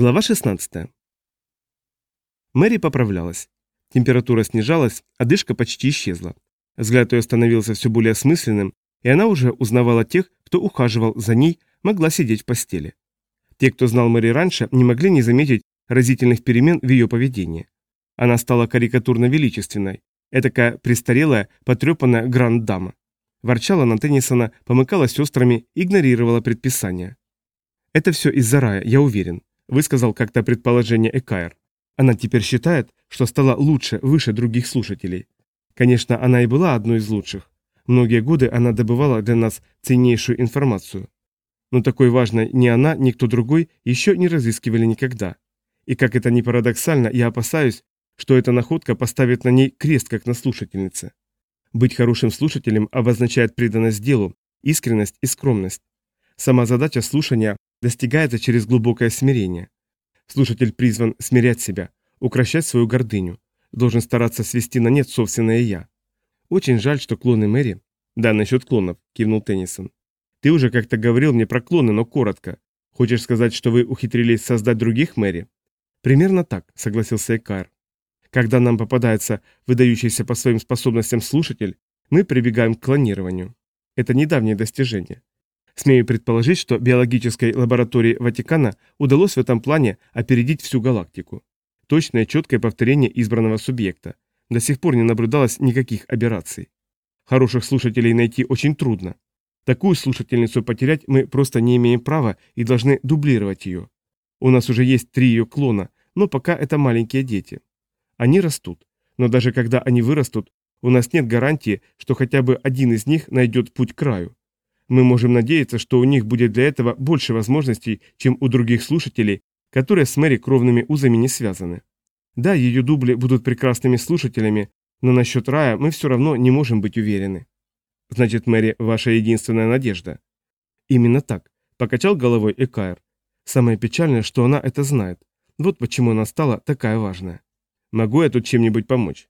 Глава 16. Мэри поправлялась. Температура снижалась, а дышка почти исчезла. Взгляд ее становился все более осмысленным, и она уже узнавала тех, кто ухаживал за ней, могла сидеть в постели. Те, кто знал Мэри раньше, не могли не заметить разительных перемен в ее поведении. Она стала карикатурно величественной, этакая престарелая, потрепанная гранд-дама. Ворчала на Теннисона, помыкала сестрами, игнорировала предписания. «Это все из-за рая, я уверен», высказал как-то предположение Экайр. Она теперь считает, что стала лучше, выше других слушателей. Конечно, она и была одной из лучших. Многие годы она добывала для нас ценнейшую информацию. Но такой важной ни она, ни кто другой еще не разыскивали никогда. И как это ни парадоксально, я опасаюсь, что эта находка поставит на ней крест как на слушательнице. Быть хорошим слушателем обозначает преданность делу, искренность и скромность. Сама задача слушания достигается через глубокое смирение. Слушатель призван смирять себя, укращать свою гордыню, должен стараться свести на нет собственное «я». Очень жаль, что клоны Мэри... Да, насчет клонов, кивнул Теннисон. Ты уже как-то говорил мне про клоны, но коротко. Хочешь сказать, что вы ухитрились создать других Мэри? Примерно так, согласился Экар. Когда нам попадается выдающийся по своим способностям слушатель, мы прибегаем к клонированию. Это недавнее достижение. Смею предположить, что биологической лаборатории Ватикана удалось в этом плане опередить всю галактику. Точное четкое повторение избранного субъекта. До сих пор не наблюдалось никаких аберраций. Хороших слушателей найти очень трудно. Такую слушательницу потерять мы просто не имеем права и должны дублировать ее. У нас уже есть три ее клона, но пока это маленькие дети. Они растут, но даже когда они вырастут, у нас нет гарантии, что хотя бы один из них найдет путь к краю. Мы можем надеяться, что у них будет для этого больше возможностей, чем у других слушателей, которые с Мэри кровными узами не связаны. Да, ее дубли будут прекрасными слушателями, но насчет рая мы все равно не можем быть уверены. Значит, Мэри, ваша единственная надежда. Именно так, покачал головой Экайр. Самое печальное, что она это знает. Вот почему она стала такая важная. Могу я тут чем-нибудь помочь?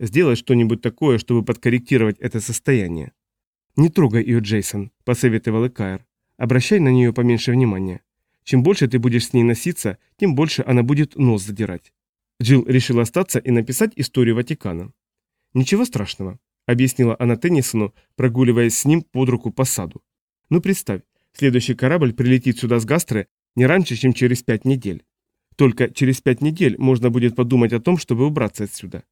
Сделать что-нибудь такое, чтобы подкорректировать это состояние. «Не трогай ее, Джейсон», – посоветовал Экайр. «Обращай на нее поменьше внимания. Чем больше ты будешь с ней носиться, тем больше она будет нос задирать». Джилл решила остаться и написать историю Ватикана. «Ничего страшного», – объяснила она Теннисону, прогуливаясь с ним под руку по саду. «Ну представь, следующий корабль прилетит сюда с Гастры не раньше, чем через пять недель. Только через пять недель можно будет подумать о том, чтобы убраться отсюда.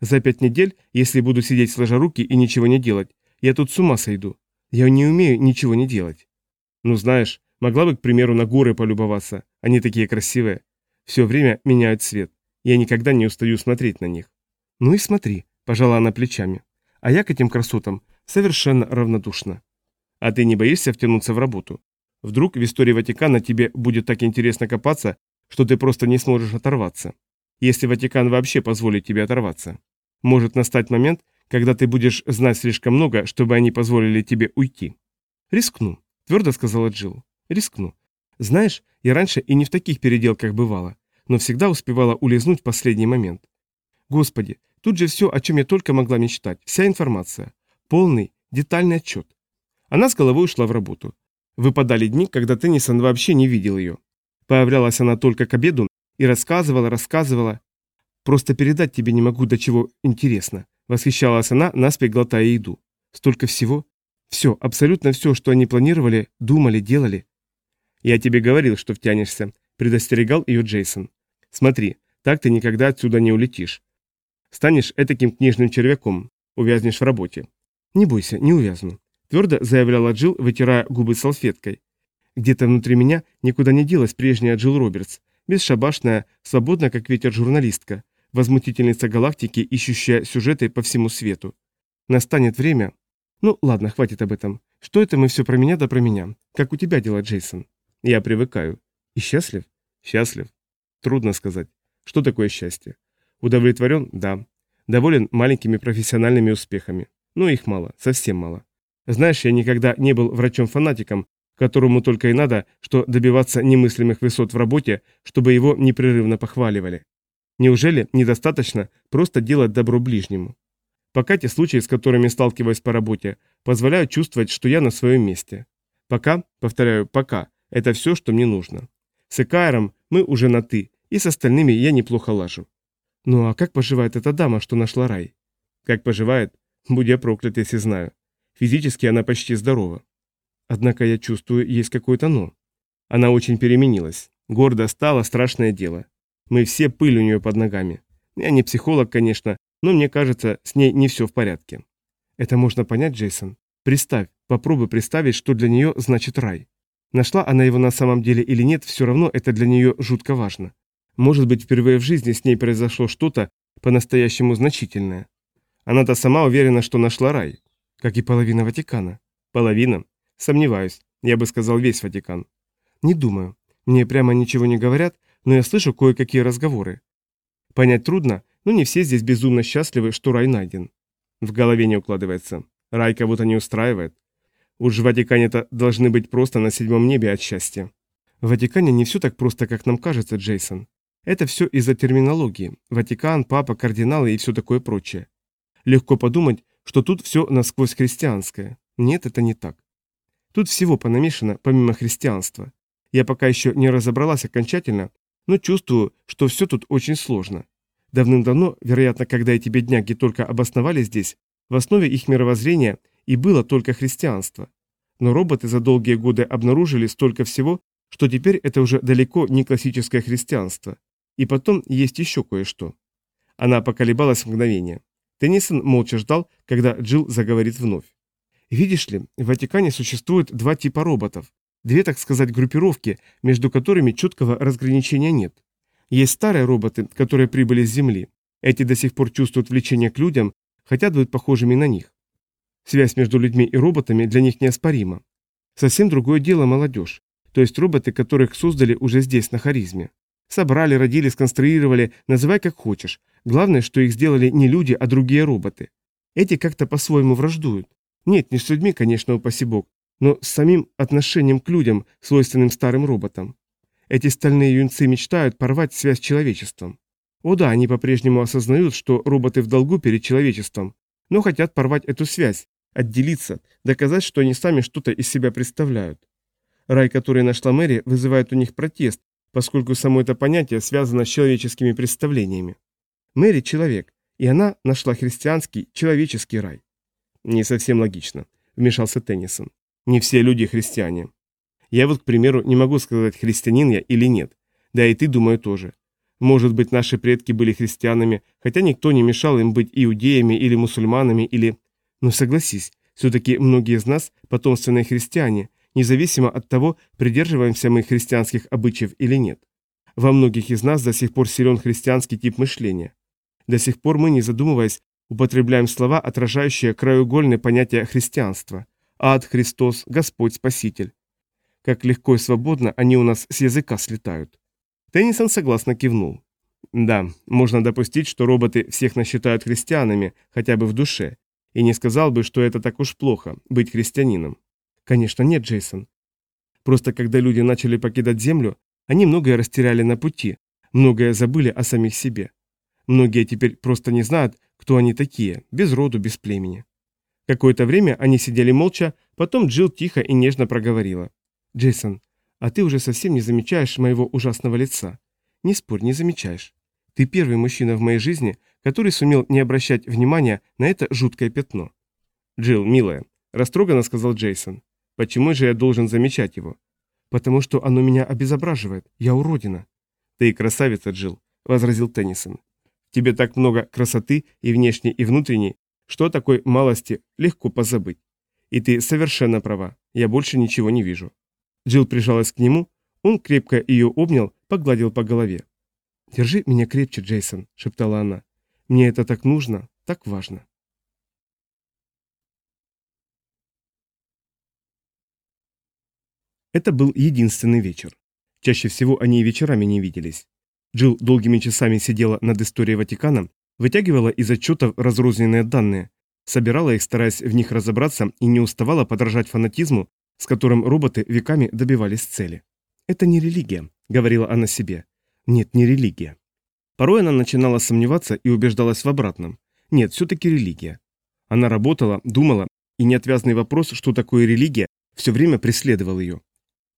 За пять недель, если буду сидеть сложа руки и ничего не делать, я тут с ума сойду. Я не умею ничего не делать. Ну знаешь, могла бы, к примеру, на горы полюбоваться. Они такие красивые. Все время меняют цвет. Я никогда не устаю смотреть на них. Ну и смотри, пожала она плечами. А я к этим красотам совершенно равнодушна. А ты не боишься втянуться в работу? Вдруг в истории Ватикана тебе будет так интересно копаться, что ты просто не сможешь оторваться. Если Ватикан вообще позволит тебе оторваться. Может настать момент, когда ты будешь знать слишком много, чтобы они позволили тебе уйти. Рискну, твердо сказала Джилл. Рискну. Знаешь, я раньше и не в таких переделках бывала, но всегда успевала улизнуть в последний момент. Господи, тут же все, о чем я только могла мечтать, вся информация. Полный, детальный отчет. Она с головой ушла в работу. Выпадали дни, когда Теннисон вообще не видел ее. Появлялась она только к обеду и рассказывала, рассказывала. Просто передать тебе не могу, до чего интересно. Восхищалась она, наспех глотая еду. Столько всего. Все, абсолютно все, что они планировали, думали, делали. Я тебе говорил, что втянешься, предостерегал ее Джейсон. Смотри, так ты никогда отсюда не улетишь. Станешь этаким книжным червяком, увязнешь в работе. Не бойся, не увязну. Твердо заявляла Джилл, вытирая губы салфеткой. Где-то внутри меня никуда не делась прежняя Джилл Робертс, бесшабашная, свободная, как ветер журналистка, возмутительница галактики, ищущая сюжеты по всему свету. Настанет время... Ну, ладно, хватит об этом. Что это мы все про меня да про меня? Как у тебя дела, Джейсон? Я привыкаю. И счастлив? Счастлив. Трудно сказать. Что такое счастье? Удовлетворен? Да. Доволен маленькими профессиональными успехами. Но их мало, совсем мало. Знаешь, я никогда не был врачом-фанатиком, которому только и надо, что добиваться немыслимых высот в работе, чтобы его непрерывно похваливали. Неужели недостаточно просто делать добро ближнему? Пока те случаи, с которыми сталкиваюсь по работе, позволяют чувствовать, что я на своем месте. Пока, повторяю, пока, это все, что мне нужно. С Экаером Мы уже на «ты», и с остальными я неплохо лажу. Ну а как поживает эта дама, что нашла рай? Как поживает? Будь я проклят, если знаю. Физически она почти здорова. Однако я чувствую, есть какое-то «но». Она очень переменилась. Гордо стала, страшное дело. Мы все пыль у нее под ногами. Я не психолог, конечно, но мне кажется, с ней не все в порядке. Это можно понять, Джейсон. Представь, попробуй представить, что для нее значит рай. Нашла она его на самом деле или нет, все равно это для нее жутко важно. Может быть, впервые в жизни с ней произошло что-то по-настоящему значительное. Она-то сама уверена, что нашла рай. Как и половина Ватикана. Половина? Сомневаюсь. Я бы сказал весь Ватикан. Не думаю. Мне прямо ничего не говорят, но я слышу кое-какие разговоры. Понять трудно, но не все здесь безумно счастливы, что рай найден. В голове не укладывается. Рай кого-то не устраивает. Уж в Ватикане-то должны быть просто на седьмом небе от счастья. В Ватикане не все так просто, как нам кажется, Джейсон. Это все из-за терминологии. Ватикан, папа, кардиналы и все такое прочее. Легко подумать, что тут все насквозь христианское. Нет, это не так. Тут всего понамешано, помимо христианства. Я пока еще не разобралась окончательно, но чувствую, что все тут очень сложно. Давным-давно, вероятно, когда эти бедняги только обосновались здесь, в основе их мировоззрения и было только христианство. Но роботы за долгие годы обнаружили столько всего, что теперь это уже далеко не классическое христианство. И потом есть еще кое-что. Она поколебалась мгновение. Теннисон молча ждал, когда Джилл заговорит вновь. Видишь ли, в Ватикане существует два типа роботов. Две, так сказать, группировки, между которыми четкого разграничения нет. Есть старые роботы, которые прибыли с Земли. Эти до сих пор чувствуют влечение к людям, хотят быть похожими на них. Связь между людьми и роботами для них неоспорима. Совсем другое дело молодежь, то есть роботы, которых создали уже здесь, на харизме. Собрали, родили, сконструировали, называй как хочешь. Главное, что их сделали не люди, а другие роботы. Эти как-то по-своему враждуют. Нет, не с людьми, конечно, упаси бог, но с самим отношением к людям, свойственным старым роботам. Эти стальные юнцы мечтают порвать связь с человечеством. О да, они по-прежнему осознают, что роботы в долгу перед человечеством, но хотят порвать эту связь, отделиться, доказать, что они сами что-то из себя представляют. Рай, который нашла Мэри, вызывает у них протест, поскольку само это понятие связано с человеческими представлениями. Мэри – человек, и она нашла христианский, человеческий рай. Не совсем логично, вмешался Теннисон. Не все люди христиане. Я вот, к примеру, не могу сказать, христианин я или нет. Да и ты, думаю, тоже. Может быть, наши предки были христианами, хотя никто не мешал им быть иудеями или мусульманами или... Но согласись, все-таки многие из нас потомственные христиане, независимо от того, придерживаемся мы христианских обычаев или нет. Во многих из нас до сих пор силен христианский тип мышления. До сих пор мы, не задумываясь, употребляем слова, отражающие краеугольное понятие христианства. Ад, Христос, Господь, Спаситель. Как легко и свободно они у нас с языка слетают. Теннисон согласно кивнул. Да, можно допустить, что роботы всех насчитают христианами, хотя бы в душе, и не сказал бы, что это так уж плохо, быть христианином. Конечно, нет, Джейсон. Просто когда люди начали покидать Землю, они многое растеряли на пути, многое забыли о самих себе. Многие теперь просто не знают, кто они такие, без роду, без племени. Какое-то время они сидели молча, потом Джилл тихо и нежно проговорила. «Джейсон, а ты уже совсем не замечаешь моего ужасного лица. Не спорь, не замечаешь. Ты первый мужчина в моей жизни, который сумел не обращать внимания на это жуткое пятно». «Джилл, милая», – растроганно сказал Джейсон. Почему же я должен замечать его? Потому что оно меня обезображивает. Я уродина. Ты красавица, Джилл, возразил Теннисон. Тебе так много красоты и внешней, и внутренней, что о такой малости легко позабыть. И ты совершенно права. Я больше ничего не вижу. Джилл прижалась к нему, он крепко ее обнял, погладил по голове. «Держи меня крепче, Джейсон», — шептала она. «Мне это так нужно, так важно». Это был единственный вечер. Чаще всего они и вечерами не виделись. Джилл долгими часами сидела над историей Ватикана, вытягивала из отчетов разрозненные данные, собирала их, стараясь в них разобраться, и не уставала подражать фанатизму, с которым роботы веками добивались цели. «Это не религия», — говорила она себе. «Нет, не религия». Порой она начинала сомневаться и убеждалась в обратном. Нет, все-таки религия. Она работала, думала, и неотвязный вопрос, что такое религия, все время преследовал ее.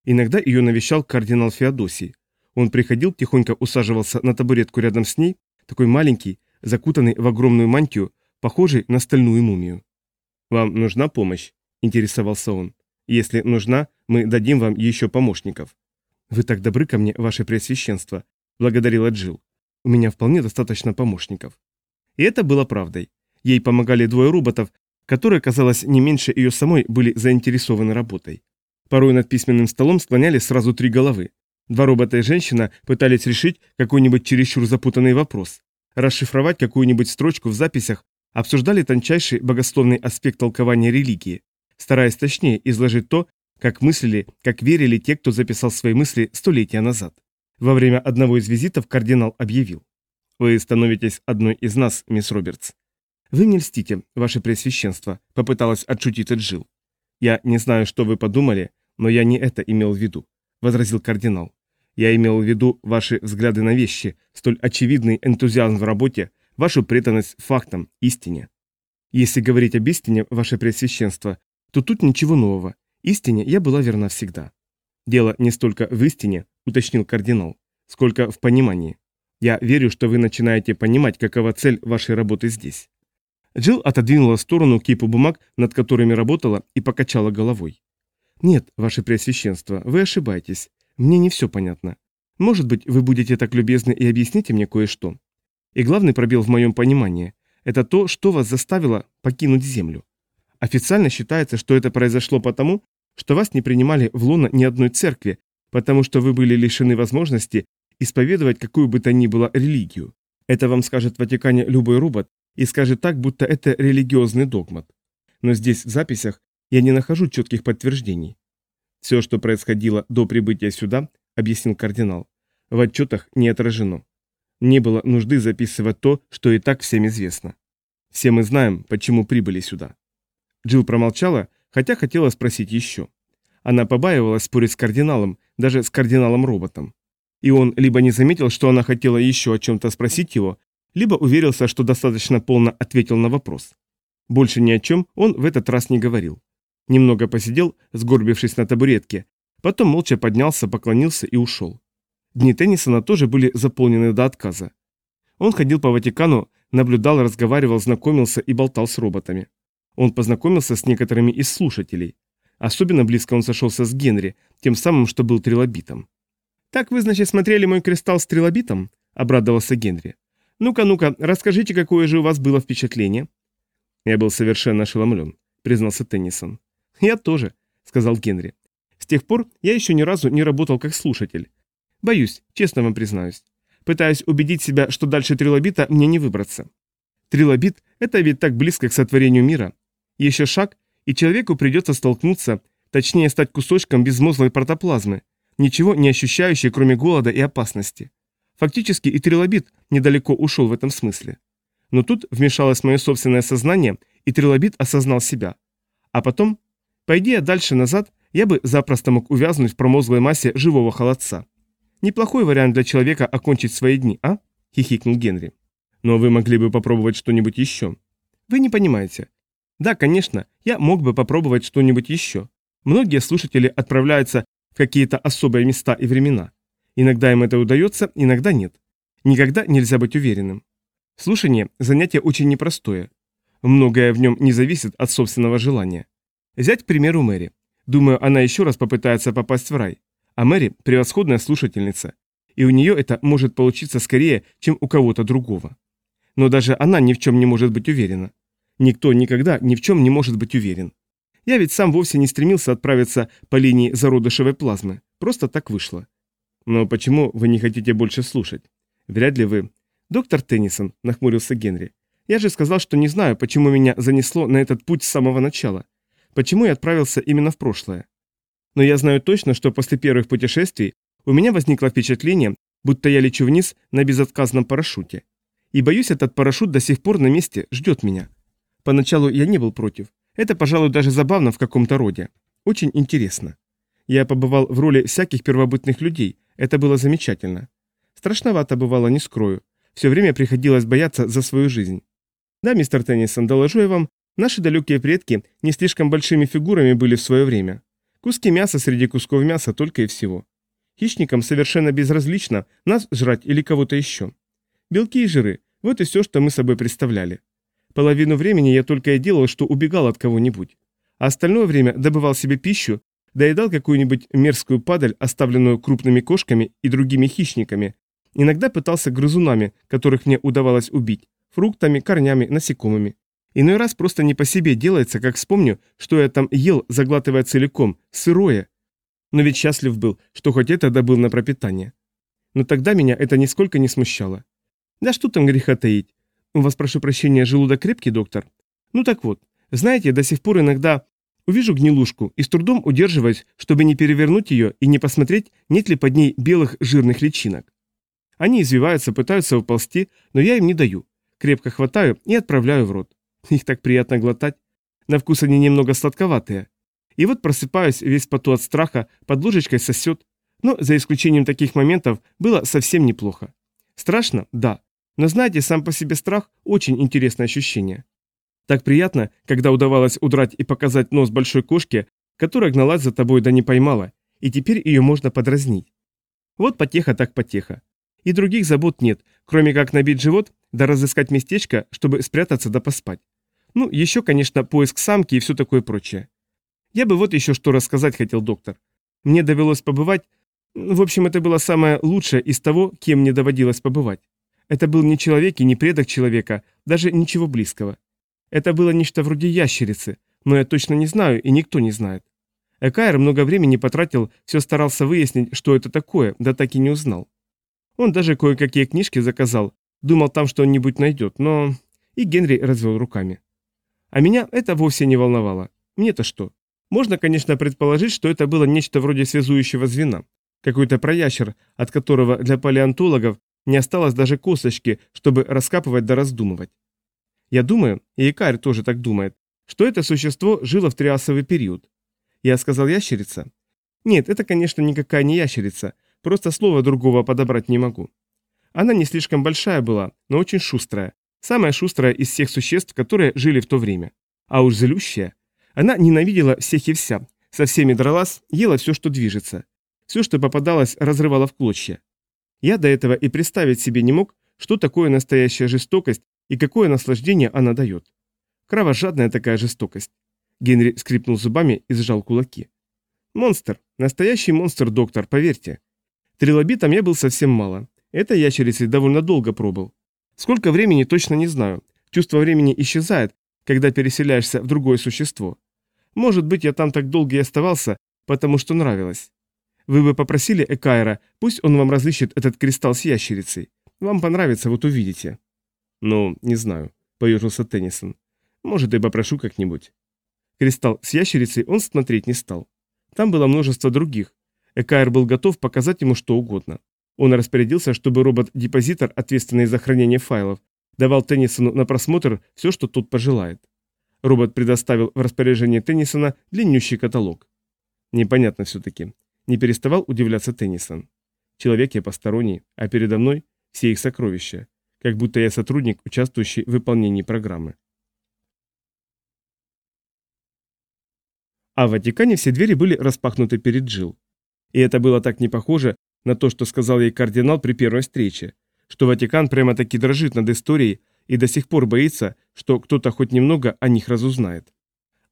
Иногда ее навещал кардинал Феодосий. Он приходил, тихонько усаживался на табуретку рядом с ней, такой маленький, закутанный в огромную мантию, похожий на стальную мумию. «Вам нужна помощь?» – интересовался он. «Если нужна, мы дадим вам еще помощников». «Вы так добры ко мне, ваше преосвященство», – благодарила Джилл. «У меня вполне достаточно помощников». И это было правдой. Ей помогали двое роботов, которые, казалось, не меньше ее самой были заинтересованы работой. Порой над письменным столом склонялись сразу три головы. Два робота и женщина пытались решить какой-нибудь чересчур запутанный вопрос, расшифровать какую-нибудь строчку в записях, обсуждали тончайший богословный аспект толкования религии, стараясь точнее изложить то, как мыслили, как верили те, кто записал свои мысли столетия назад. Во время одного из визитов кардинал объявил. «Вы становитесь одной из нас, мисс Робертс». «Вы мне льстите, ваше пресвященство», — попыталась отшутить Джил. «Я не знаю, что вы подумали, но я не это имел в виду возразил кардинал. Я имел в виду ваши взгляды на вещи, столь очевидный энтузиазм в работе, вашу преданность фактам, истине. Если говорить об истине, ваше Преосвященство, то тут ничего нового. Истине я была верна всегда. Дело не столько в истине, уточнил кардинал, сколько в понимании. Я верю, что вы начинаете понимать, какова цель вашей работы здесь. Джилл отодвинула в сторону кипу бумаг, над которыми работала, и покачала головой. «Нет, ваше преосвященство, вы ошибаетесь. Мне не все понятно. Может быть, вы будете так любезны и объясните мне кое-что. И главный пробел в моем понимании – это то, что вас заставило покинуть Землю. Официально считается, что это произошло потому, что вас не принимали в лоно ни одной церкви, потому что вы были лишены возможности исповедовать какую бы то ни было религию. Это вам скажет в Ватикане любой робот и скажет так, будто это религиозный догмат. Но здесь в записях я не нахожу четких подтверждений. Все, что происходило до прибытия сюда, объяснил кардинал, в отчетах не отражено. Не было нужды записывать то, что и так всем известно. Все мы знаем, почему прибыли сюда. Джилл промолчала, хотя хотела спросить еще. Она побаивалась спорить с кардиналом, даже с кардиналом-роботом. И он либо не заметил, что она хотела еще о чем-то спросить его, либо уверился, что достаточно полно ответил на вопрос. Больше ни о чем он в этот раз не говорил. Немного посидел, сгорбившись на табуретке, потом молча поднялся, поклонился и ушел. Дни Теннисона тоже были заполнены до отказа. Он ходил по Ватикану, наблюдал, разговаривал, знакомился и болтал с роботами. Он познакомился с некоторыми из слушателей. Особенно близко он сошелся с Генри, тем самым, что был трилобитом. «Так вы, значит, смотрели мой кристалл с трилобитом?» – обрадовался Генри. «Ну-ка, ну-ка, расскажите, какое же у вас было впечатление?» Я был совершенно ошеломлен, признался Теннисон. «Я тоже», — сказал Генри. «С тех пор я еще ни разу не работал как слушатель. Боюсь, честно вам признаюсь. Пытаюсь убедить себя, что дальше трилобита мне не выбраться. Трилобит — это ведь так близко к сотворению мира. Еще шаг, и человеку придется столкнуться, точнее стать кусочком безмозглой протоплазмы, ничего не ощущающей, кроме голода и опасности. Фактически и трилобит недалеко ушел в этом смысле. Но тут вмешалось мое собственное сознание, и трилобит осознал себя. А потом Пойди я дальше назад, я бы запросто мог увязнуть в промозглой массе живого холодца. Неплохой вариант для человека окончить свои дни, а? Хихикнул Генри. Но вы могли бы попробовать что-нибудь еще. Вы не понимаете. Да, конечно, я мог бы попробовать что-нибудь еще. Многие слушатели отправляются в какие-то особые места и времена. Иногда им это удается, иногда нет. Никогда нельзя быть уверенным. Слушание – занятие очень непростое. Многое в нем не зависит от собственного желания. Взять к примеру Мэри. Думаю, она еще раз попытается попасть в рай. А Мэри – превосходная слушательница. И у нее это может получиться скорее, чем у кого-то другого. Но даже она ни в чем не может быть уверена. Никто никогда ни в чем не может быть уверен. Я ведь сам вовсе не стремился отправиться по линии зародышевой плазмы. Просто так вышло. Но почему вы не хотите больше слушать? Вряд ли вы... Доктор Теннисон, нахмурился Генри. Я же сказал, что не знаю, почему меня занесло на этот путь с самого начала. Почему я отправился именно в прошлое? Но я знаю точно, что после первых путешествий у меня возникло впечатление, будто я лечу вниз на безотказном парашюте. И боюсь, этот парашют до сих пор на месте ждет меня. Поначалу я не был против. Это, пожалуй, даже забавно в каком-то роде. Очень интересно. Я побывал в роли всяких первобытных людей. Это было замечательно. Страшновато бывало, не скрою. Все время приходилось бояться за свою жизнь. Да, мистер Теннисон, доложу я вам, Наши далекие предки не слишком большими фигурами были в свое время. Куски мяса среди кусков мяса только и всего. Хищникам совершенно безразлично, нас жрать или кого-то еще. Белки и жиры – вот и все, что мы собой представляли. Половину времени я только и делал, что убегал от кого-нибудь. А остальное время добывал себе пищу, доедал какую-нибудь мерзкую падаль, оставленную крупными кошками и другими хищниками. Иногда пытался грызунами, которых мне удавалось убить, фруктами, корнями, насекомыми. Иной раз просто не по себе делается, как вспомню, что я там ел, заглатывая целиком, сырое. Но ведь счастлив был, что хоть это добыл на пропитание. Но тогда меня это нисколько не смущало. Да что там греха таить? У вас, прошу прощения, желудок крепкий, доктор? Ну так вот, знаете, до сих пор иногда увижу гнилушку и с трудом удерживаюсь, чтобы не перевернуть ее и не посмотреть, нет ли под ней белых жирных личинок. Они извиваются, пытаются уползти, но я им не даю. Крепко хватаю и отправляю в рот. Их так приятно глотать. На вкус они немного сладковатые. И вот просыпаюсь весь поту от страха, под ложечкой сосет. Но за исключением таких моментов было совсем неплохо. Страшно? Да. Но знаете, сам по себе страх – очень интересное ощущение. Так приятно, когда удавалось удрать и показать нос большой кошке, которая гналась за тобой да не поймала, и теперь ее можно подразнить. Вот потеха так потеха. И других забот нет, кроме как набить живот, да разыскать местечко, чтобы спрятаться да поспать. Ну, еще, конечно, поиск самки и все такое прочее. Я бы вот еще что рассказать хотел, доктор. Мне довелось побывать... В общем, это было самое лучшее из того, кем мне доводилось побывать. Это был не человек и не предок человека, даже ничего близкого. Это было нечто вроде ящерицы, но я точно не знаю, и никто не знает. Экайр много времени потратил, все старался выяснить, что это такое, да так и не узнал. Он даже кое-какие книжки заказал, думал там что-нибудь найдет, но... И Генри развел руками. А меня это вовсе не волновало. Мне-то что? Можно, конечно, предположить, что это было нечто вроде связующего звена. Какой-то проящер, от которого для палеонтологов не осталось даже косточки, чтобы раскапывать да раздумывать. Я думаю, и Икарь тоже так думает, что это существо жило в триасовый период. Я сказал ящерица? Нет, это, конечно, никакая не ящерица, просто слова другого подобрать не могу. Она не слишком большая была, но очень шустрая. Самая шустрая из всех существ, которые жили в то время. А уж злющая. Она ненавидела всех и вся, со всеми дралась, ела все, что движется. Все, что попадалось, разрывала в клочья. Я до этого и представить себе не мог, что такое настоящая жестокость и какое наслаждение она дает. Кровожадная такая жестокость. Генри скрипнул зубами и сжал кулаки. Монстр. Настоящий монстр, доктор, поверьте. Трилобитом я был совсем мало. Это ящерицей довольно долго пробыл. Сколько времени, точно не знаю. Чувство времени исчезает, когда переселяешься в другое существо. Может быть, я там так долго и оставался, потому что нравилось. Вы бы попросили Экайра, пусть он вам разыщет этот кристалл с ящерицей. Вам понравится, вот увидите. Ну, не знаю, поежился Теннисон. Может, и попрошу как-нибудь. Кристалл с ящерицей он смотреть не стал. Там было множество других. Экайр был готов показать ему что угодно. Он распорядился, чтобы робот-депозитор, ответственный за хранение файлов, давал Теннисону на просмотр все, что тот пожелает. Робот предоставил в распоряжение Теннисона длиннющий каталог. Непонятно все-таки. Не переставал удивляться Теннисон. Человек я посторонний, а передо мной все их сокровища, как будто я сотрудник, участвующий в выполнении программы. А в Ватикане все двери были распахнуты перед Джилл. И это было так не похоже на то, что сказал ей кардинал при первой встрече, что Ватикан прямо-таки дрожит над историей и до сих пор боится, что кто-то хоть немного о них разузнает.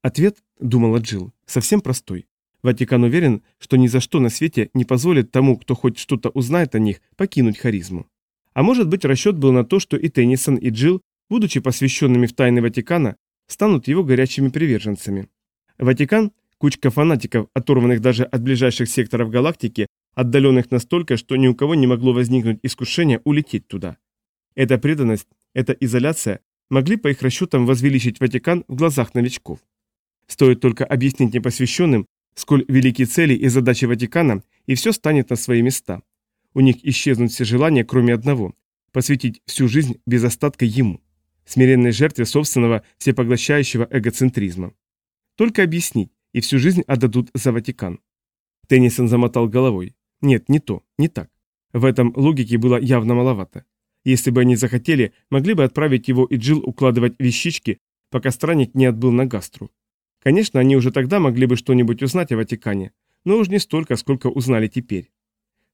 Ответ, думала Джилл, совсем простой. Ватикан уверен, что ни за что на свете не позволит тому, кто хоть что-то узнает о них, покинуть харизму. А может быть расчет был на то, что и Теннисон, и Джилл, будучи посвященными в тайны Ватикана, станут его горячими приверженцами. Ватикан – кучка фанатиков, оторванных даже от ближайших секторов галактики, отдаленных настолько, что ни у кого не могло возникнуть искушение улететь туда. Эта преданность, эта изоляция могли по их расчетам возвеличить Ватикан в глазах новичков. Стоит только объяснить непосвященным, сколь велики цели и задачи Ватикана, и все станет на свои места. У них исчезнут все желания, кроме одного – посвятить всю жизнь без остатка ему, смиренной жертве собственного всепоглощающего эгоцентризма. Только объяснить, и всю жизнь отдадут за Ватикан. Теннисон замотал головой. Нет, не то, не так. В этом логике было явно маловато. Если бы они захотели, могли бы отправить его и Джилл укладывать вещички, пока странник не отбыл на гастру. Конечно, они уже тогда могли бы что-нибудь узнать о Ватикане, но уж не столько, сколько узнали теперь.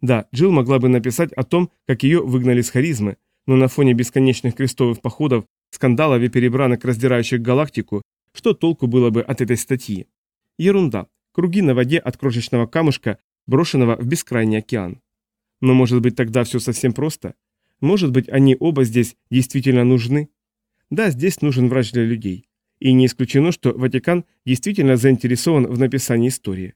Да, Джилл могла бы написать о том, как ее выгнали с харизмы, но на фоне бесконечных крестовых походов, скандалов и перебранок, раздирающих галактику, что толку было бы от этой статьи? Ерунда. Круги на воде от крошечного камушка, брошенного в бескрайний океан. Но может быть тогда все совсем просто? Может быть они оба здесь действительно нужны? Да, здесь нужен врач для людей. И не исключено, что Ватикан действительно заинтересован в написании истории.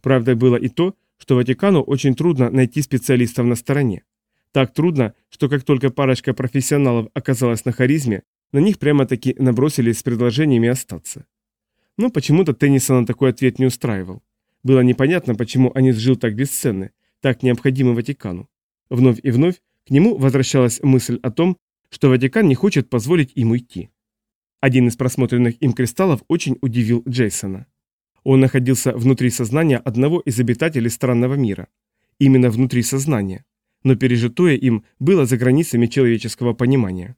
Правда было и то, что Ватикану очень трудно найти специалистов на стороне. Так трудно, что как только парочка профессионалов оказалась на харизме, на них прямо-таки набросились с предложениями остаться. Но почему-то Теннисона такой ответ не устраивал. Было непонятно, почему Анис жил так бесценны, так необходимы Ватикану. Вновь и вновь к нему возвращалась мысль о том, что Ватикан не хочет позволить им уйти. Один из просмотренных им кристаллов очень удивил Джейсона. Он находился внутри сознания одного из обитателей странного мира. Именно внутри сознания. Но пережитое им было за границами человеческого понимания.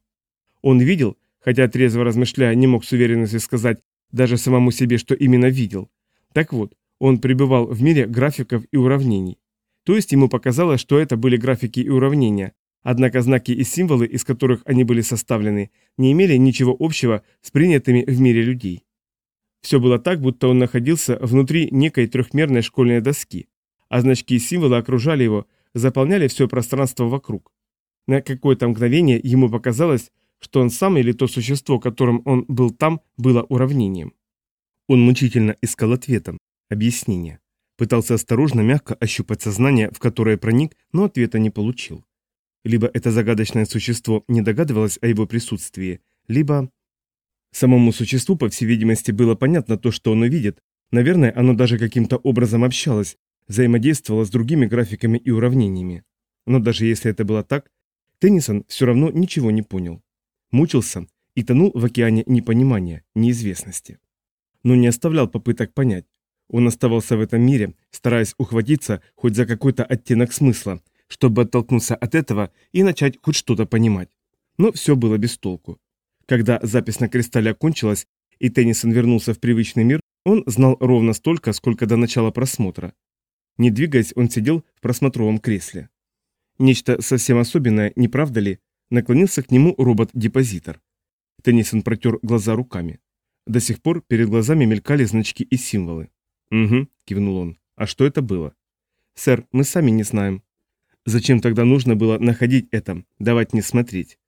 Он видел, хотя трезво размышляя не мог с уверенностью сказать даже самому себе, что именно видел. Так вот, он пребывал в мире графиков и уравнений. То есть ему показалось, что это были графики и уравнения, однако знаки и символы, из которых они были составлены, не имели ничего общего с принятыми в мире людей. Все было так, будто он находился внутри некой трехмерной школьной доски, а значки и символы окружали его, заполняли все пространство вокруг. На какое-то мгновение ему показалось, что он сам или то существо, которым он был там, было уравнением. Он мучительно искал ответа, объяснения. Пытался осторожно, мягко ощупать сознание, в которое проник, но ответа не получил. Либо это загадочное существо не догадывалось о его присутствии, либо... Самому существу, по всей видимости, было понятно то, что он увидит. Наверное, оно даже каким-то образом общалось, взаимодействовало с другими графиками и уравнениями. Но даже если это было так, Теннисон все равно ничего не понял. Мучился и тонул в океане непонимания, неизвестности. Но не оставлял попыток понять. Он оставался в этом мире, стараясь ухватиться хоть за какой-то оттенок смысла, чтобы оттолкнуться от этого и начать хоть что-то понимать. Но все было без толку. Когда запись на кристалле окончилась, и Теннисон вернулся в привычный мир, он знал ровно столько, сколько до начала просмотра. Не двигаясь, он сидел в просмотровом кресле. Нечто совсем особенное, не правда ли? Наклонился к нему робот-депозитор. Теннисон протер глаза руками. До сих пор перед глазами мелькали значки и символы. «Угу», — кивнул он. «А что это было?» «Сэр, мы сами не знаем». «Зачем тогда нужно было находить это, давать не смотреть?»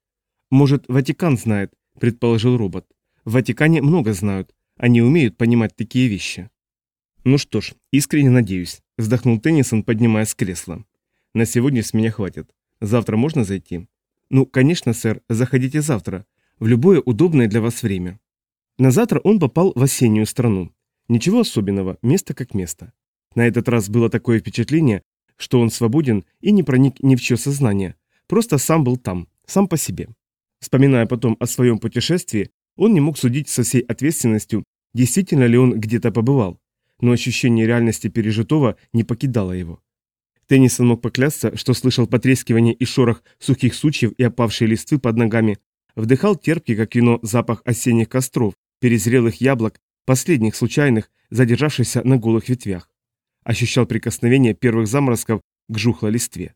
«Может, Ватикан знает», — предположил робот. «В Ватикане много знают. Они умеют понимать такие вещи». «Ну что ж, искренне надеюсь», — вздохнул Теннисон, поднимаясь с кресла. «На сегодня с меня хватит. Завтра можно зайти?» «Ну, конечно, сэр, заходите завтра. В любое удобное для вас время». На завтра он попал в осеннюю страну. Ничего особенного, место как место. На этот раз было такое впечатление, что он свободен и не проник ни в чье сознание, просто сам был там, сам по себе. Вспоминая потом о своем путешествии, он не мог судить со всей ответственностью, действительно ли он где-то побывал, но ощущение реальности пережитого не покидало его. Теннисон мог поклясться, что слышал потрескивание и шорох сухих сучьев и опавшие листвы под ногами, вдыхал терпкий, как вино, запах осенних костров, перезрелых яблок, последних случайных, задержавшихся на голых ветвях. Ощущал прикосновение первых заморозков к жухлой листве.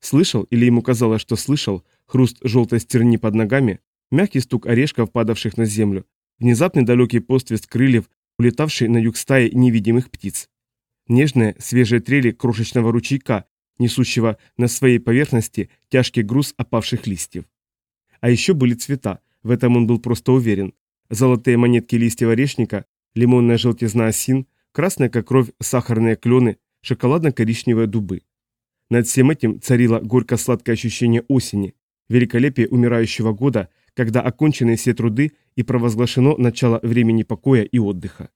Слышал, или ему казалось, что слышал, хруст желтой стерни под ногами, мягкий стук орешков, падавших на землю, внезапный далекий посвист крыльев, улетавший на юг стаи невидимых птиц. Нежные, свежие трели крошечного ручейка, несущего на своей поверхности тяжкий груз опавших листьев. А еще были цвета, в этом он был просто уверен. Золотые монетки листьев орешника, лимонная желтизна осин, красная как кровь сахарные клены, шоколадно-коричневые дубы. Над всем этим царило горько-сладкое ощущение осени, великолепие умирающего года, когда окончены все труды и провозглашено начало времени покоя и отдыха.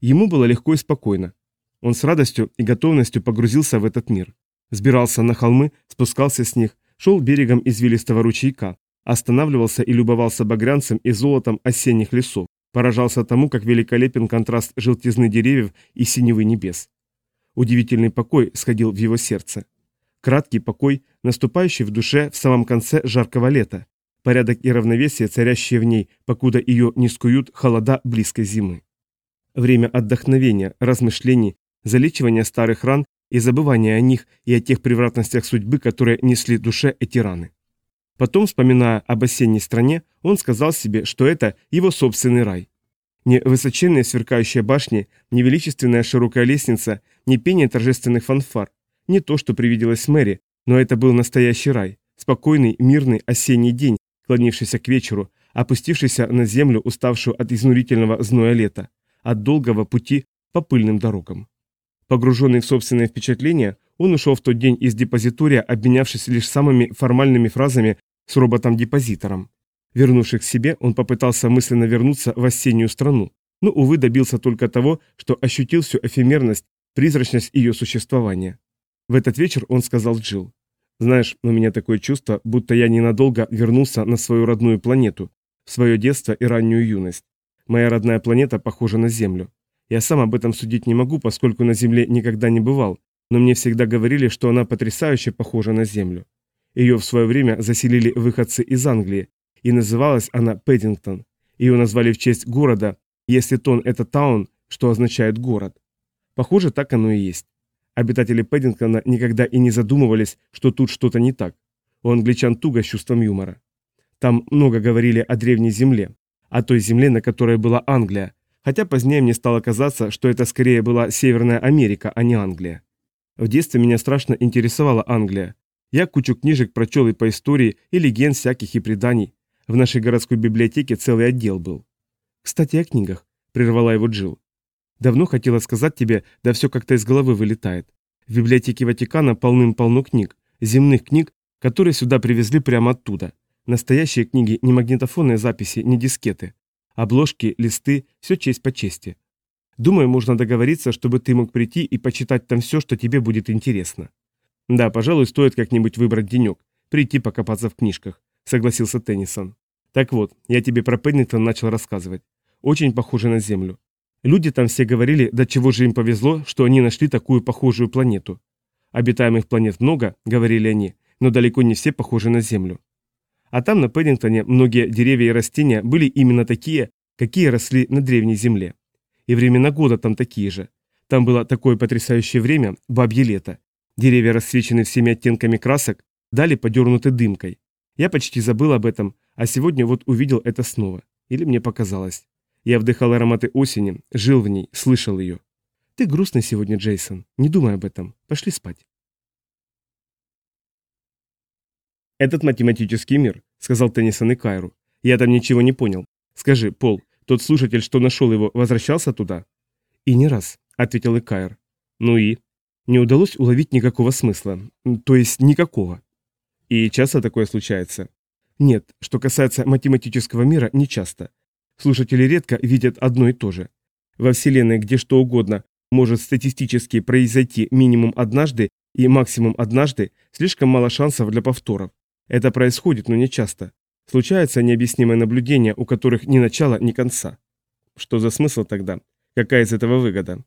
Ему было легко и спокойно. Он с радостью и готовностью погрузился в этот мир. Сбирался на холмы, спускался с них, шел берегом извилистого ручейка, Останавливался и любовался багрянцем и золотом осенних лесов, поражался тому, как великолепен контраст желтизны деревьев и синевы небес. Удивительный покой сходил в его сердце. Краткий покой, наступающий в душе в самом конце жаркого лета, порядок и равновесие, царящие в ней, покуда ее не скуют холода близкой зимы. Время отдохновения, размышлений, залечивания старых ран и забывание о них и о тех превратностях судьбы, которые несли душе эти раны. Потом, вспоминая об осенней стране, он сказал себе, что это его собственный рай. Не высоченные сверкающие башни, не величественная широкая лестница, не пение торжественных фанфар. Не то, что привиделось Мэри, но это был настоящий рай. Спокойный, мирный осенний день, клонившийся к вечеру, опустившийся на землю, уставшую от изнурительного зноя лета, от долгого пути по пыльным дорогам. Погруженный в собственные впечатления, он ушел в тот день из депозитория, обменявшись лишь самыми формальными фразами с роботом-депозитором. Вернувшись к себе, он попытался мысленно вернуться в осеннюю страну, но, увы, добился только того, что ощутил всю эфемерность, призрачность ее существования. В этот вечер он сказал Джилл. «Знаешь, у меня такое чувство, будто я ненадолго вернулся на свою родную планету, в свое детство и раннюю юность. Моя родная планета похожа на Землю. Я сам об этом судить не могу, поскольку на Земле никогда не бывал, но мне всегда говорили, что она потрясающе похожа на Землю. Ее в свое время заселили выходцы из Англии, и называлась она Пэддингтон. Ее назвали в честь города, если тон это таун, что означает город. Похоже, так оно и есть. Обитатели Пэддингтона никогда и не задумывались, что тут что-то не так. У англичан туго с чувством юмора. Там много говорили о древней земле, о той земле, на которой была Англия, хотя позднее мне стало казаться, что это скорее была Северная Америка, а не Англия. В детстве меня страшно интересовала Англия. Я кучу книжек прочел и по истории, и легенд всяких, и преданий. В нашей городской библиотеке целый отдел был. Кстати, о книгах, прервала его Джилл. Давно хотела сказать тебе, да все как-то из головы вылетает. В библиотеке Ватикана полным-полно книг, земных книг, которые сюда привезли прямо оттуда. Настоящие книги, не магнитофонные записи, не дискеты. Обложки, листы, все честь по чести. Думаю, можно договориться, чтобы ты мог прийти и почитать там все, что тебе будет интересно. Да, пожалуй, стоит как-нибудь выбрать денек, прийти покопаться в книжках, согласился Теннисон. Так вот, я тебе про Пеннингтон начал рассказывать. Очень похоже на Землю. Люди там все говорили, до чего же им повезло, что они нашли такую похожую планету. Обитаемых планет много, говорили они, но далеко не все похожи на Землю. А там на Пеннингтоне многие деревья и растения были именно такие, какие росли на древней Земле. И времена года там такие же. Там было такое потрясающее время, бабье лето. Деревья рассвечены всеми оттенками красок, дали подернуты дымкой. Я почти забыл об этом, а сегодня вот увидел это снова. Или мне показалось. Я вдыхал ароматы осени, жил в ней, слышал ее. Ты грустный сегодня, Джейсон. Не думай об этом. Пошли спать. Этот математический мир, сказал Теннисон и Кайру. Я там ничего не понял. Скажи, Пол, тот слушатель, что нашел его, возвращался туда? И не раз, ответил Икайр. Ну и? Не удалось уловить никакого смысла. То есть никакого. И часто такое случается? Нет, что касается математического мира, не часто. Слушатели редко видят одно и то же. Во Вселенной, где что угодно может статистически произойти минимум однажды и максимум однажды, слишком мало шансов для повторов. Это происходит, но не часто. Случаются необъяснимые наблюдения, у которых ни начала, ни конца. Что за смысл тогда? Какая из этого выгода?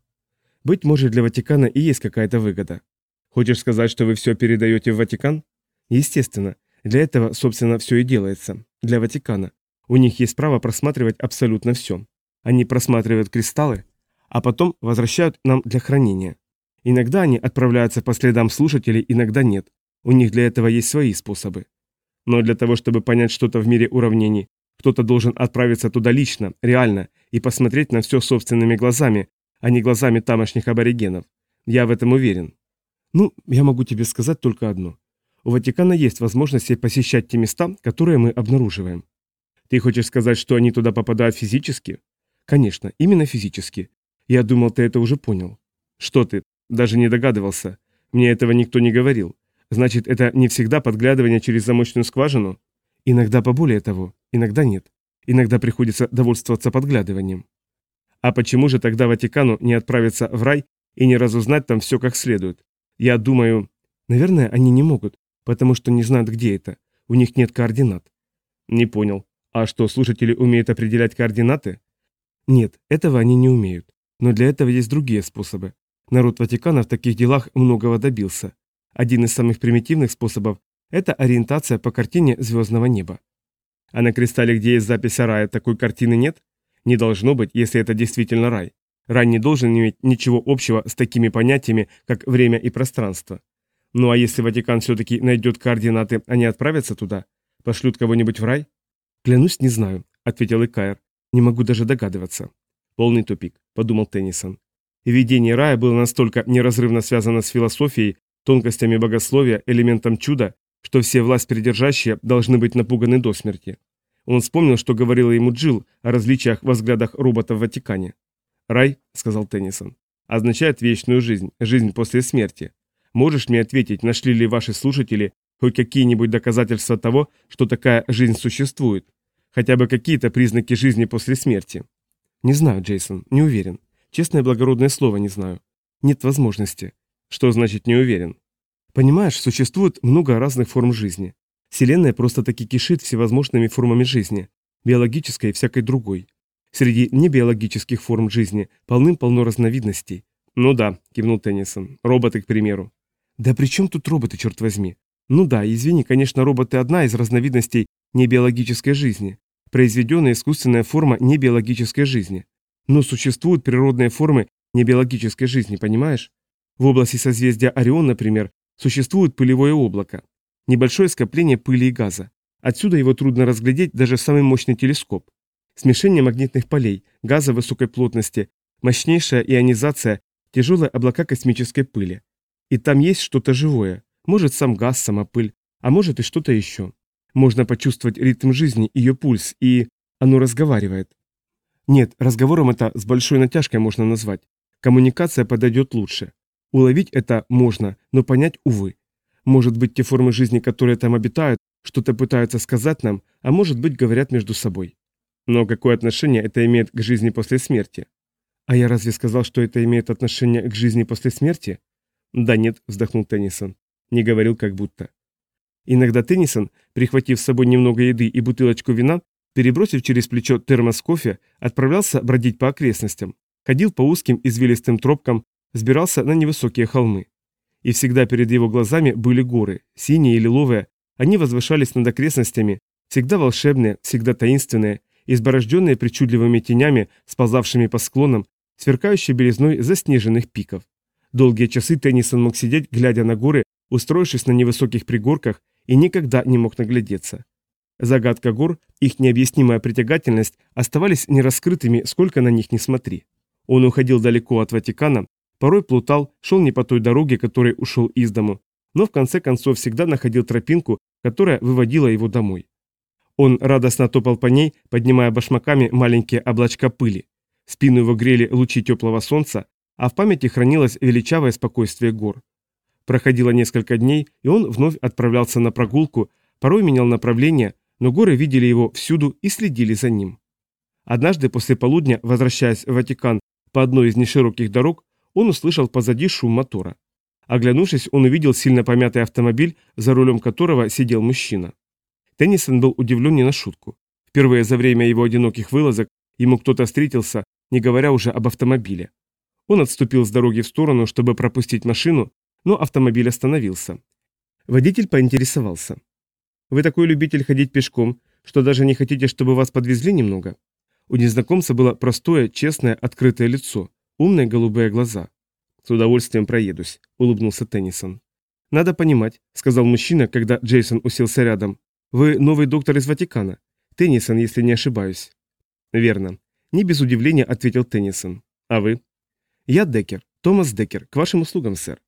Быть может, для Ватикана и есть какая-то выгода. Хочешь сказать, что вы все передаете в Ватикан? Естественно. Для этого, собственно, все и делается. Для Ватикана. У них есть право просматривать абсолютно все. Они просматривают кристаллы, а потом возвращают нам для хранения. Иногда они отправляются по следам слушателей, иногда нет. У них для этого есть свои способы. Но для того, чтобы понять что-то в мире уравнений, кто-то должен отправиться туда лично, реально, и посмотреть на все собственными глазами, а не глазами тамошних аборигенов. Я в этом уверен. Ну, я могу тебе сказать только одно. У Ватикана есть возможность посещать те места, которые мы обнаруживаем. Ты хочешь сказать, что они туда попадают физически? Конечно, именно физически. Я думал, ты это уже понял. Что ты? Даже не догадывался. Мне этого никто не говорил. Значит, это не всегда подглядывание через замочную скважину? Иногда поболее того, иногда нет. Иногда приходится довольствоваться подглядыванием. А почему же тогда Ватикану не отправиться в рай и не разузнать там все как следует? Я думаю... Наверное, они не могут, потому что не знают, где это. У них нет координат. Не понял. А что, слушатели умеют определять координаты? Нет, этого они не умеют. Но для этого есть другие способы. Народ Ватикана в таких делах многого добился. Один из самых примитивных способов – это ориентация по картине звездного неба. А на кристалле, где есть запись о рае, такой картины нет? Не должно быть, если это действительно рай. Рай не должен иметь ничего общего с такими понятиями, как время и пространство. Ну а если Ватикан все-таки найдет координаты, они отправятся туда? Пошлют кого-нибудь в рай? Клянусь, не знаю, ответил Икаер. Не могу даже догадываться. Полный тупик, подумал Теннисон. Видение рая было настолько неразрывно связано с философией, тонкостями богословия, элементом чуда, что все власть придержащие должны быть напуганы до смерти. Он вспомнил, что говорила ему Джилл о различиях в взглядах робота в Ватикане. «Рай», — сказал Теннисон, — «означает вечную жизнь, жизнь после смерти. Можешь мне ответить, нашли ли ваши слушатели хоть какие-нибудь доказательства того, что такая жизнь существует? Хотя бы какие-то признаки жизни после смерти?» «Не знаю, Джейсон, не уверен. Честное благородное слово не знаю. Нет возможности». «Что значит не уверен?» «Понимаешь, существует много разных форм жизни. Вселенная просто-таки кишит всевозможными формами жизни, биологической и всякой другой. Среди небиологических форм жизни полным-полно разновидностей. Ну да, кивнул Теннисон. Роботы, к примеру. Да при чем тут роботы, черт возьми? Ну да, извини, конечно, роботы одна из разновидностей небиологической жизни. Произведенная искусственная форма небиологической жизни. Но существуют природные формы небиологической жизни, понимаешь? В области созвездия Орион, например, существует пылевое облако. Небольшое скопление пыли и газа. Отсюда его трудно разглядеть даже самый мощный телескоп. Смешение магнитных полей, газа высокой плотности, мощнейшая ионизация, тяжелые облака космической пыли. И там есть что-то живое. Может сам газ, сама пыль, а может и что-то еще. Можно почувствовать ритм жизни, ее пульс, и... оно разговаривает. Нет, разговором это с большой натяжкой можно назвать. Коммуникация подойдет лучше. Уловить это можно, но понять, увы. Может быть, те формы жизни, которые там обитают, что-то пытаются сказать нам, а может быть, говорят между собой. Но какое отношение это имеет к жизни после смерти? А я разве сказал, что это имеет отношение к жизни после смерти? Да нет, вздохнул Теннисон. Не говорил как будто. Иногда Теннисон, прихватив с собой немного еды и бутылочку вина, перебросив через плечо термос кофе, отправлялся бродить по окрестностям, ходил по узким извилистым тропкам, сбирался на невысокие холмы. И всегда перед его глазами были горы, синие и лиловые, они возвышались над окрестностями, всегда волшебные, всегда таинственные, изборожденные причудливыми тенями, сползавшими по склонам, сверкающей белизной заснеженных пиков. Долгие часы Теннисон мог сидеть, глядя на горы, устроившись на невысоких пригорках, и никогда не мог наглядеться. Загадка гор, их необъяснимая притягательность оставались нераскрытыми, сколько на них ни смотри. Он уходил далеко от Ватикана, Порой плутал, шел не по той дороге, которой ушел из дому, но в конце концов всегда находил тропинку, которая выводила его домой. Он радостно топал по ней, поднимая башмаками маленькие облачка пыли. Спину его грели лучи теплого солнца, а в памяти хранилось величавое спокойствие гор. Проходило несколько дней, и он вновь отправлялся на прогулку, порой менял направление, но горы видели его всюду и следили за ним. Однажды после полудня, возвращаясь в Ватикан по одной из нешироких дорог, он услышал позади шум мотора. Оглянувшись, он увидел сильно помятый автомобиль, за рулем которого сидел мужчина. Теннисон был удивлен не на шутку. Впервые за время его одиноких вылазок ему кто-то встретился, не говоря уже об автомобиле. Он отступил с дороги в сторону, чтобы пропустить машину, но автомобиль остановился. Водитель поинтересовался. «Вы такой любитель ходить пешком, что даже не хотите, чтобы вас подвезли немного?» У незнакомца было простое, честное, открытое лицо. Умные голубые глаза. «С удовольствием проедусь», — улыбнулся Теннисон. «Надо понимать», — сказал мужчина, когда Джейсон уселся рядом. «Вы новый доктор из Ватикана. Теннисон, если не ошибаюсь». «Верно». Не без удивления ответил Теннисон. «А вы?» «Я Деккер, Томас Деккер, к вашим услугам, сэр».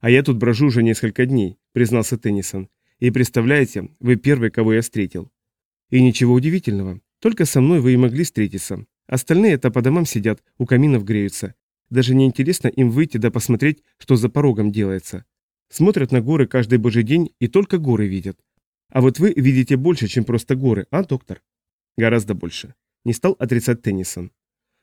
«А я тут брожу уже несколько дней», — признался Теннисон. «И представляете, вы первый, кого я встретил». «И ничего удивительного. Только со мной вы и могли встретиться. Остальные это по домам сидят, у каминов греются. Даже не интересно им выйти да посмотреть, что за порогом делается. Смотрят на горы каждый божий день и только горы видят. А вот вы видите больше, чем просто горы, а, доктор? Гораздо больше. Не стал отрицать Теннисон.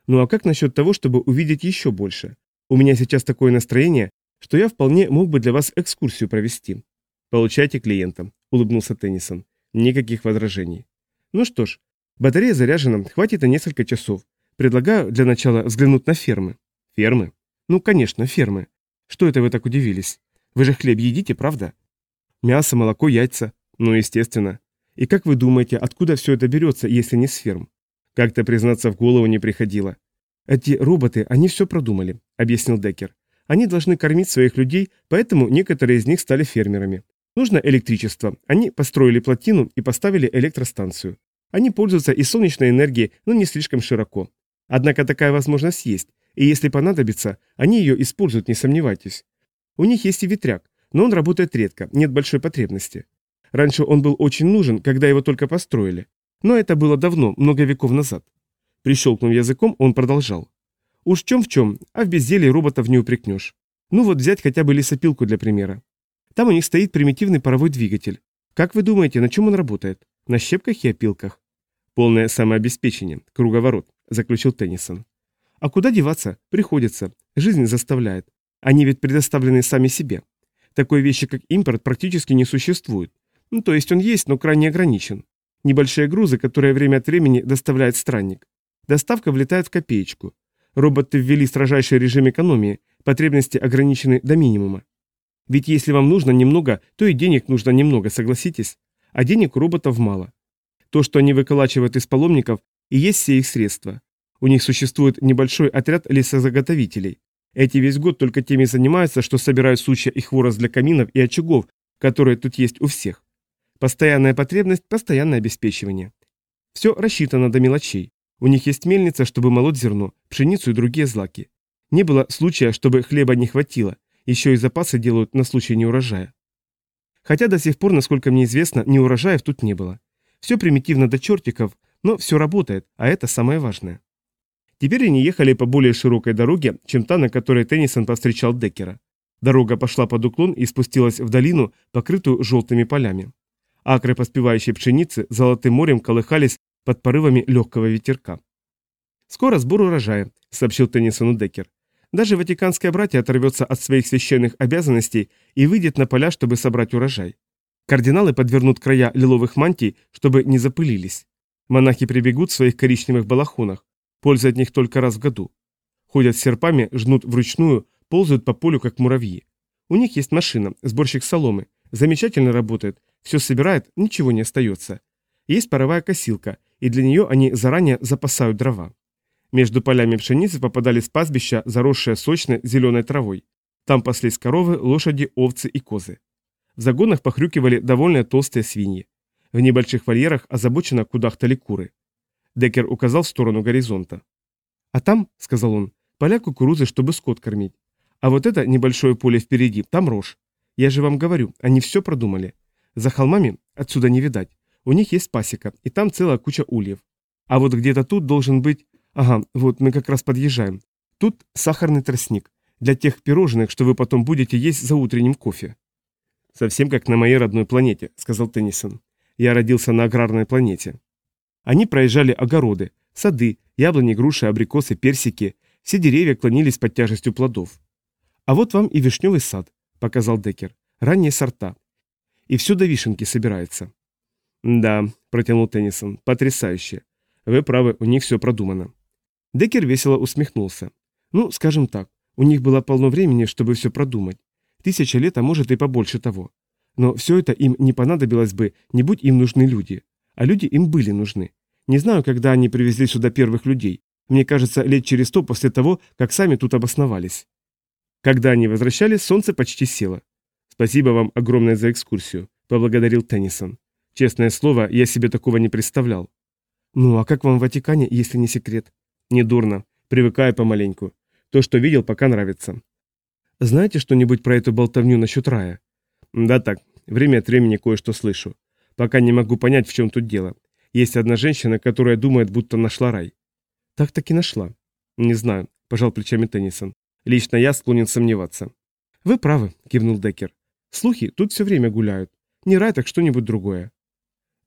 Ну а как насчет того, чтобы увидеть еще больше? У меня сейчас такое настроение, что я вполне мог бы для вас экскурсию провести. Получайте клиента, улыбнулся Теннисон. Никаких возражений. Ну что ж, Батарея заряжена, хватит на несколько часов. Предлагаю для начала взглянуть на фермы. Фермы? Ну, конечно, фермы. Что это вы так удивились? Вы же хлеб едите, правда? Мясо, молоко, яйца. Ну, естественно. И как вы думаете, откуда все это берется, если не с ферм? Как-то признаться в голову не приходило. Эти роботы, они все продумали, объяснил Деккер. Они должны кормить своих людей, поэтому некоторые из них стали фермерами. Нужно электричество. Они построили плотину и поставили электростанцию. Они пользуются и солнечной энергией, но не слишком широко. Однако такая возможность есть, и если понадобится, они ее используют, не сомневайтесь. У них есть и ветряк, но он работает редко, нет большой потребности. Раньше он был очень нужен, когда его только построили. Но это было давно, много веков назад. Прищелкнув языком, он продолжал. Уж чем в чем, а в безделии роботов не упрекнешь. Ну вот взять хотя бы лесопилку для примера. Там у них стоит примитивный паровой двигатель. Как вы думаете, на чем он работает? На щепках и опилках. Полное самообеспечение, круговорот, заключил Теннисон. А куда деваться? Приходится. Жизнь заставляет. Они ведь предоставлены сами себе. Такой вещи, как импорт, практически не существует. Ну, то есть он есть, но крайне ограничен. Небольшие грузы, которые время от времени доставляет странник. Доставка влетает в копеечку. Роботы ввели строжайший режим экономии, потребности ограничены до минимума. Ведь если вам нужно немного, то и денег нужно немного, согласитесь? А денег у роботов мало. То, что они выколачивают из паломников, и есть все их средства. У них существует небольшой отряд лесозаготовителей. Эти весь год только теми занимаются, что собирают сучья и хворост для каминов и очагов, которые тут есть у всех. Постоянная потребность – постоянное обеспечивание. Все рассчитано до мелочей. У них есть мельница, чтобы молоть зерно, пшеницу и другие злаки. Не было случая, чтобы хлеба не хватило, еще и запасы делают на случай неурожая. Хотя до сих пор, насколько мне известно, неурожаев тут не было. Все примитивно до чертиков, но все работает, а это самое важное. Теперь они ехали по более широкой дороге, чем та, на которой Теннисон повстречал Деккера. Дорога пошла под уклон и спустилась в долину, покрытую желтыми полями. Акры поспевающей пшеницы золотым морем колыхались под порывами легкого ветерка. «Скоро сбор урожая», — сообщил Теннисону Деккер. «Даже ватиканское братья оторвется от своих священных обязанностей и выйдет на поля, чтобы собрать урожай. Кардиналы подвернут края лиловых мантий, чтобы не запылились. Монахи прибегут в своих коричневых балахонах, пользы от них только раз в году. Ходят с серпами, жнут вручную, ползают по полю, как муравьи. У них есть машина, сборщик соломы, замечательно работает, все собирает, ничего не остается. Есть паровая косилка, и для нее они заранее запасают дрова. Между полями пшеницы попадали с пастбища, заросшие сочной зеленой травой. Там паслись коровы, лошади, овцы и козы. В загонах похрюкивали довольно толстые свиньи. В небольших вольерах озабоченно кудахтали куры. Деккер указал в сторону горизонта. «А там, — сказал он, — поля кукурузы, чтобы скот кормить. А вот это небольшое поле впереди, там рожь. Я же вам говорю, они все продумали. За холмами отсюда не видать. У них есть пасека, и там целая куча ульев. А вот где-то тут должен быть... Ага, вот мы как раз подъезжаем. Тут сахарный тростник. Для тех пирожных, что вы потом будете есть за утренним кофе. Совсем как на моей родной планете, сказал Теннисон. Я родился на аграрной планете. Они проезжали огороды, сады, яблони, груши, абрикосы, персики. Все деревья клонились под тяжестью плодов. А вот вам и вишневый сад, показал Деккер. Ранние сорта. И все до вишенки собирается. «Да», — протянул Теннисон, — «потрясающе. Вы правы, у них все продумано». Деккер весело усмехнулся. «Ну, скажем так, у них было полно времени, чтобы все продумать. Тысяча лет, а может и побольше того. Но все это им не понадобилось бы, не будь им нужны люди. А люди им были нужны. Не знаю, когда они привезли сюда первых людей. Мне кажется, лет через сто после того, как сами тут обосновались. Когда они возвращались, солнце почти село. «Спасибо вам огромное за экскурсию», — поблагодарил Теннисон. Честное слово, я себе такого не представлял. Ну, а как вам в Ватикане, если не секрет? Недурно. Привыкаю помаленьку. То, что видел, пока нравится. Знаете что-нибудь про эту болтовню насчет рая? Да так, время от времени кое-что слышу. Пока не могу понять, в чем тут дело. Есть одна женщина, которая думает, будто нашла рай. Так-таки нашла. Не знаю, пожал плечами Теннисон. Лично я склонен сомневаться. Вы правы, кивнул Деккер. Слухи тут все время гуляют. Не рай, так что-нибудь другое.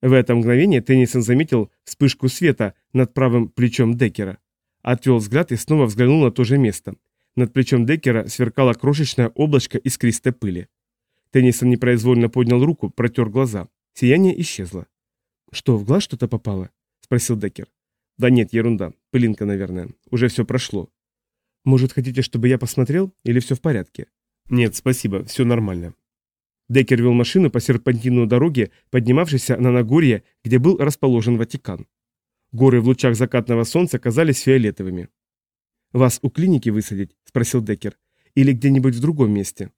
В это мгновение Теннисон заметил вспышку света над правым плечом Деккера. Отвел взгляд и снова взглянул на то же место. Над плечом Деккера сверкало крошечное облачко искристой пыли. Теннисон непроизвольно поднял руку, протер глаза. Сияние исчезло. «Что, в глаз что-то попало?» – спросил Деккер. «Да нет, ерунда. Пылинка, наверное. Уже все прошло». «Может, хотите, чтобы я посмотрел? Или все в порядке?» «Нет, спасибо. Все нормально. Деккер вел машину по серпантину дороге, поднимавшейся на Нагорье, где был расположен Ватикан. Горы в лучах закатного солнца казались фиолетовыми. «Вас у клиники высадить?» – спросил Деккер. «Или где-нибудь в другом месте?»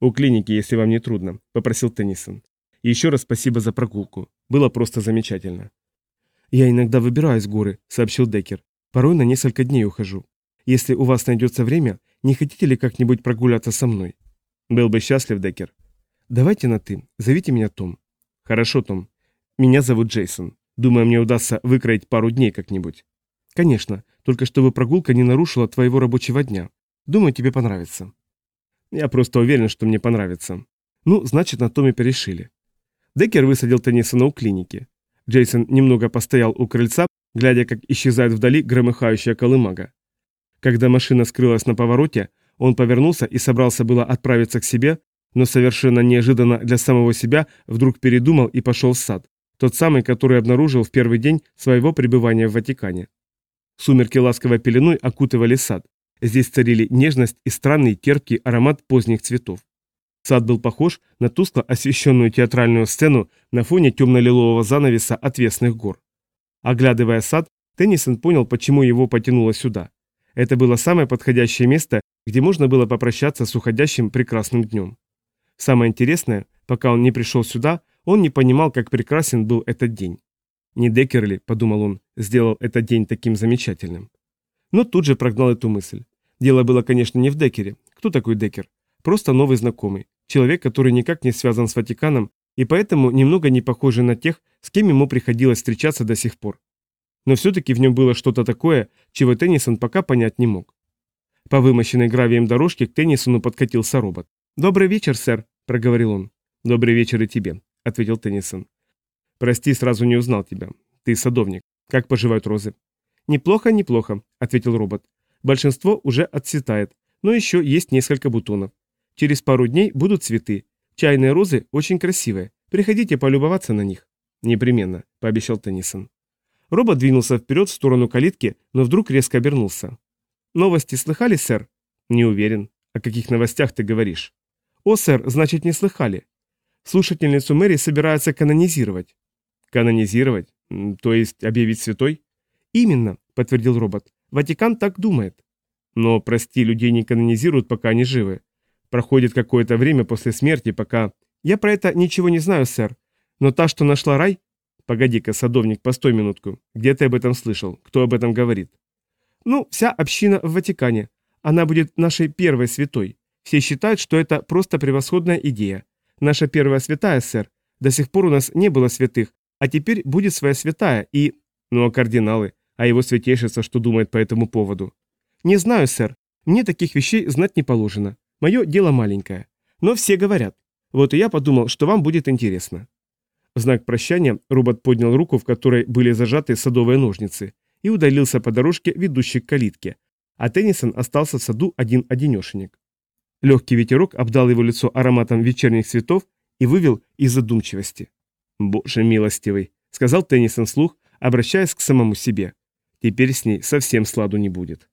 «У клиники, если вам не трудно», – попросил Теннисон. Еще раз спасибо за прогулку. Было просто замечательно. «Я иногда выбираюсь в горы», — сообщил Деккер. «Порой на несколько дней ухожу. Если у вас найдется время, не хотите ли как-нибудь прогуляться со мной?» «Был бы счастлив, Деккер». «Давайте на «ты». Зовите меня Том». «Хорошо, Том. Меня зовут Джейсон. Думаю, мне удастся выкроить пару дней как-нибудь». «Конечно, только чтобы прогулка не нарушила твоего рабочего дня. Думаю, тебе понравится». «Я просто уверен, что мне понравится». «Ну, значит, на том и перешили. Деккер высадил Теннисона у клиники. Джейсон немного постоял у крыльца, глядя, как исчезает вдали громыхающая колымага. Когда машина скрылась на повороте, он повернулся и собрался было отправиться к себе, но совершенно неожиданно для самого себя вдруг передумал и пошел в сад, тот самый, который обнаружил в первый день своего пребывания в Ватикане. Сумерки ласковой пеленой окутывали сад. Здесь царили нежность и странный терпкий аромат поздних цветов. Сад был похож на тускло освещенную театральную сцену на фоне темно-лилового занавеса отвесных гор. Оглядывая сад, Теннисон понял, почему его потянуло сюда. Это было самое подходящее место, где можно было попрощаться с уходящим прекрасным днем. Самое интересное, пока он не пришел сюда, он не понимал, как прекрасен был этот день. Не Деккерли, подумал он, сделал этот день таким замечательным. Но тут же прогнал эту мысль. Дело было, конечно, не в Деккере. Кто такой Деккер? Просто новый знакомый. Человек, который никак не связан с Ватиканом и поэтому немного не похожий на тех, с кем ему приходилось встречаться до сих пор. Но все-таки в нем было что-то такое, чего Теннисон пока понять не мог. По вымощенной гравием дорожке к Теннисону подкатился робот. «Добрый вечер, сэр», — проговорил он. «Добрый вечер и тебе», — ответил Теннисон. «Прости, сразу не узнал тебя. Ты садовник. Как поживают розы?» «Неплохо, неплохо», — ответил робот. «Большинство уже отцветает, но еще есть несколько бутонов. Через пару дней будут цветы. Чайные розы очень красивые. Приходите полюбоваться на них. Непременно, пообещал Теннисон. Робот двинулся вперед в сторону калитки, но вдруг резко обернулся. «Новости слыхали, сэр?» «Не уверен. О каких новостях ты говоришь?» «О, сэр, значит, не слыхали. Слушательницу Мэри собираются канонизировать». «Канонизировать? То есть объявить святой?» «Именно», — подтвердил робот. «Ватикан так думает». «Но, прости, людей не канонизируют, пока они живы. Проходит какое-то время после смерти, пока... Я про это ничего не знаю, сэр. Но та, что нашла рай... Погоди-ка, садовник, постой минутку. Где ты об этом слышал? Кто об этом говорит? Ну, вся община в Ватикане. Она будет нашей первой святой. Все считают, что это просто превосходная идея. Наша первая святая, сэр. До сих пор у нас не было святых, а теперь будет своя святая и... Ну а кардиналы? А его святейшество что думает по этому поводу? Не знаю, сэр. Мне таких вещей знать не положено. Мое дело маленькое. Но все говорят. Вот и я подумал, что вам будет интересно. В знак прощания робот поднял руку, в которой были зажаты садовые ножницы, и удалился по дорожке, ведущей к калитке, а Теннисон остался в саду один-одинешенек. Легкий ветерок обдал его лицо ароматом вечерних цветов и вывел из задумчивости. «Боже милостивый», — сказал Теннисон вслух, обращаясь к самому себе. «Теперь с ней совсем сладу не будет».